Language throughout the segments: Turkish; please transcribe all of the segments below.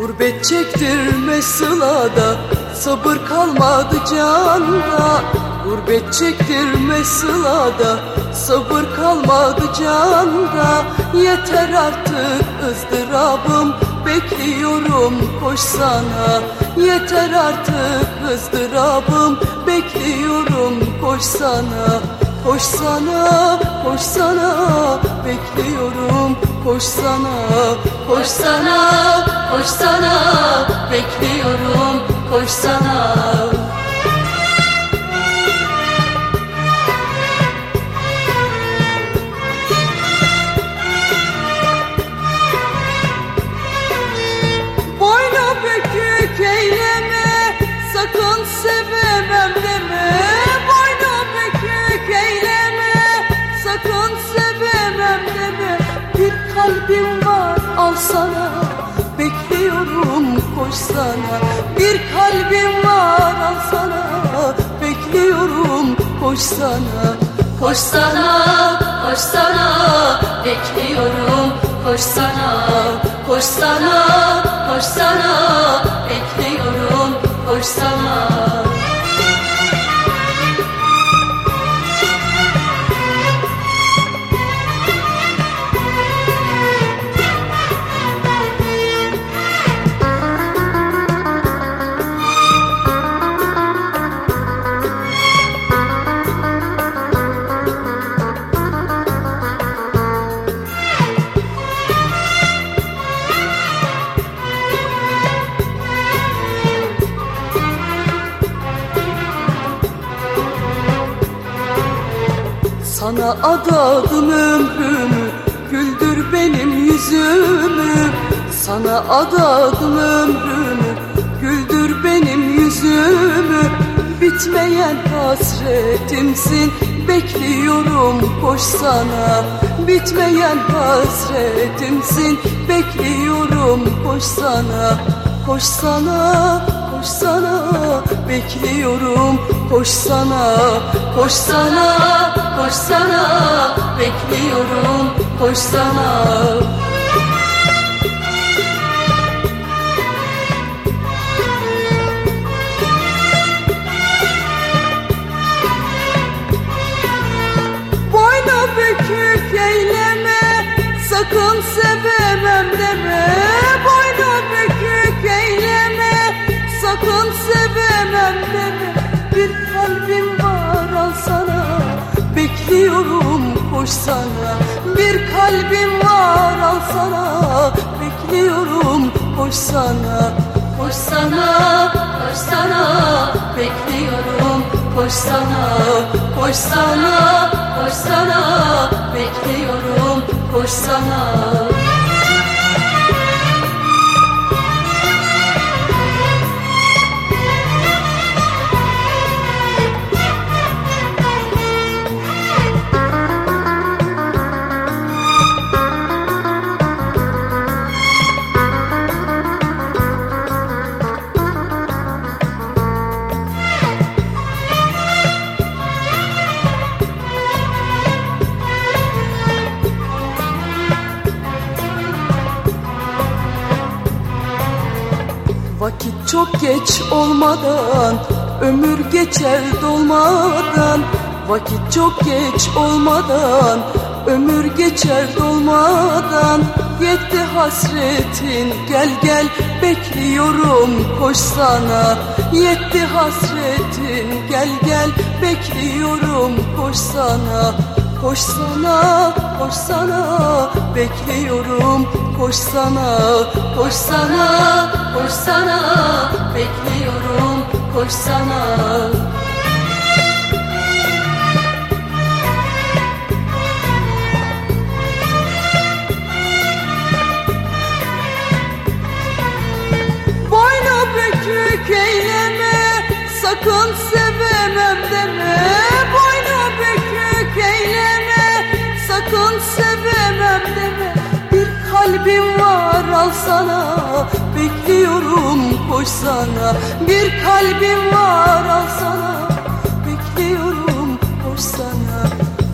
Gurbet çektirme sılada Sabır kalmadı canda Gurbet çektirme sılada Sabır kalmadı canda Yeter artık ızdırabım Bekliyorum koş sana. Yeter artık ızdırabım Bekliyorum koş sana Koş sana, koş sana Bekliyorum. Koş sana Koş sana, koş sana Bekliyorum. Koş sana kalbim var al sana. Bekliyorum koş sana. Bir kalbim var al sana. Bekliyorum koş sana. Koş sana, koş sana. Bekliyorum koş sana. Koş sana, koş sana. Bekliyorum koş sana Sana adadım ömrümü Güldür benim yüzümü. Sana adadım ömrümü Güldür benim yüzümü. Bitmeyen hasretimsin Bekliyorum koş sana. Bitmeyen hasretimsin Bekliyorum koş sana. Koş sana, koş sana Bekliyorum. Koş sana Koş sana, koş sana Bekliyorum. Koş sana Bekliyorum koş sana Bir kalbim var al sana. Bekliyorum koş sana Koş sana, koş sana. Bekliyorum koş sana Koş sana, koş sana. Bekliyorum koş sana Vakit çok geç olmadan Ömür geçer dolmadan. Vakit çok geç olmadan Ömür geçer dolmadan. Yetti hasretin gel gel Bekliyorum koş sana. Yetti hasretin gel gel Bekliyorum koş sana. Koş sana, koş sana, bekliyorum Koş sana, koş sana, koş sana Bekliyorum, koş sana. Boynu bükük eyleme Sakın sevemem deme. Boynu bükük eyleme Sakın sevemem deme. Bir kalbim var al sana Bekliyorum koş sana. Bir kalbim var al sana. Bekliyorum koş sana.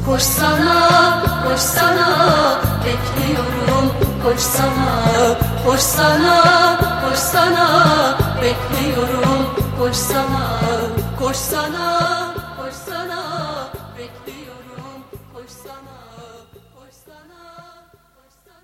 Koş sana, koş sana. Bekliyorum koş sana. Koş sana, koş sana. Koşsana koşsana koşsana bekliyorum koşsana koşsana